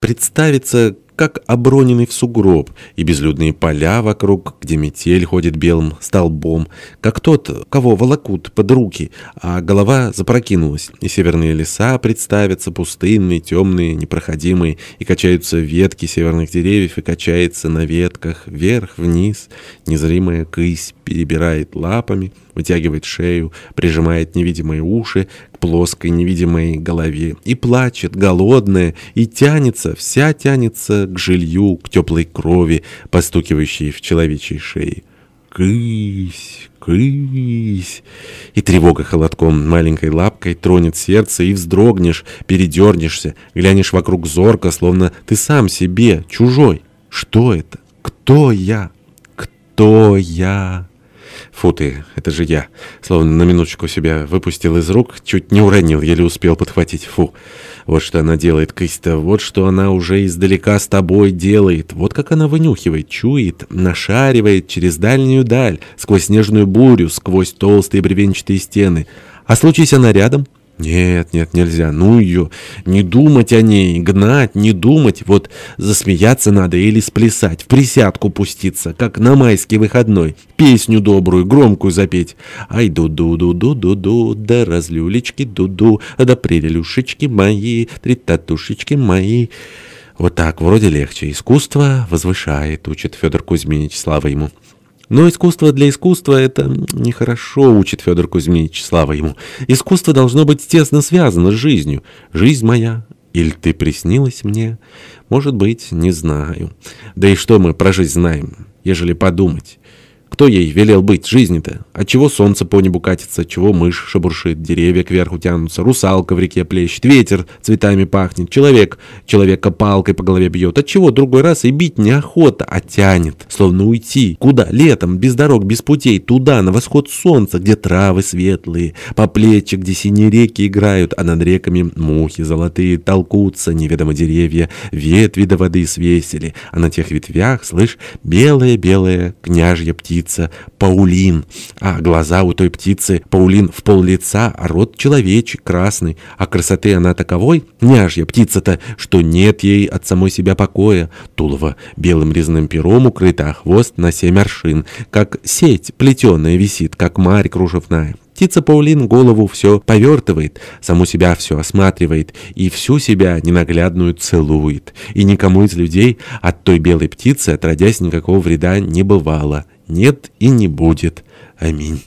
представится, как оброненный в сугроб, и безлюдные поля вокруг, где метель ходит белым столбом, как тот, кого волокут под руки, а голова запрокинулась, и северные леса представятся пустынные, темные, непроходимые, и качаются ветки северных деревьев, и качается на ветках вверх-вниз, незримая кысь перебирает лапами, вытягивает шею, прижимает невидимые уши к плоской невидимой голове и плачет, голодная, и тянется, вся тянется к жилью, к теплой крови, постукивающей в человечьей шее. Кысь, кысь. И тревога холодком маленькой лапкой тронет сердце, и вздрогнешь, передернешься, глянешь вокруг зорко, словно ты сам себе, чужой. Что это? Кто я? Кто я? Фу ты, это же я. Словно на минуточку себя выпустил из рук, чуть не уронил, еле успел подхватить. Фу. Вот что она делает, Кыста, вот что она уже издалека с тобой делает. Вот как она вынюхивает, чует, нашаривает через дальнюю даль, сквозь снежную бурю, сквозь толстые бревенчатые стены. А случись она рядом... Нет, нет, нельзя. Ну ее, не думать о ней, гнать, не думать. Вот засмеяться надо или сплясать, в присядку пуститься, как на майский выходной. Песню добрую, громкую запеть. Ай, ду-ду-ду-ду-ду-ду, да разлюлечки ду-ду, да прелюшечки мои, три татушечки мои. Вот так, вроде легче. Искусство возвышает, учит Федор Кузьминич, слава ему. Но искусство для искусства — это нехорошо, учит Федор Кузьмич, слава ему. Искусство должно быть тесно связано с жизнью. Жизнь моя, или ты приснилась мне? Может быть, не знаю. Да и что мы про жизнь знаем, ежели подумать? Кто ей велел быть жизни-то? Отчего солнце по небу катится, чего мышь шебуршит, деревья кверху тянутся, русалка в реке плещет, ветер цветами пахнет, человек человека палкой по голове бьет. Отчего другой раз и бить неохота, а тянет, словно уйти. Куда? Летом, без дорог, без путей, туда, на восход солнца, где травы светлые, по плечи, где синие реки играют, а над реками мухи золотые толкутся, неведомо деревья, ветви до воды свесили, а на тех ветвях, слышь, белая-белая княжья птица, птица Паулин, а глаза у той птицы Паулин в пол лица, а рот человечек красный, а красоты она таковой, няжья птица-то, что нет ей от самой себя покоя. Тулово белым резным пером укрыто, а хвост на семь аршин, как сеть плетеная висит, как марь кружевная. Птица Паулин голову все повертывает, саму себя все осматривает и всю себя ненаглядную целует. И никому из людей от той белой птицы, отродясь, никакого вреда не бывало нет и не будет. Аминь.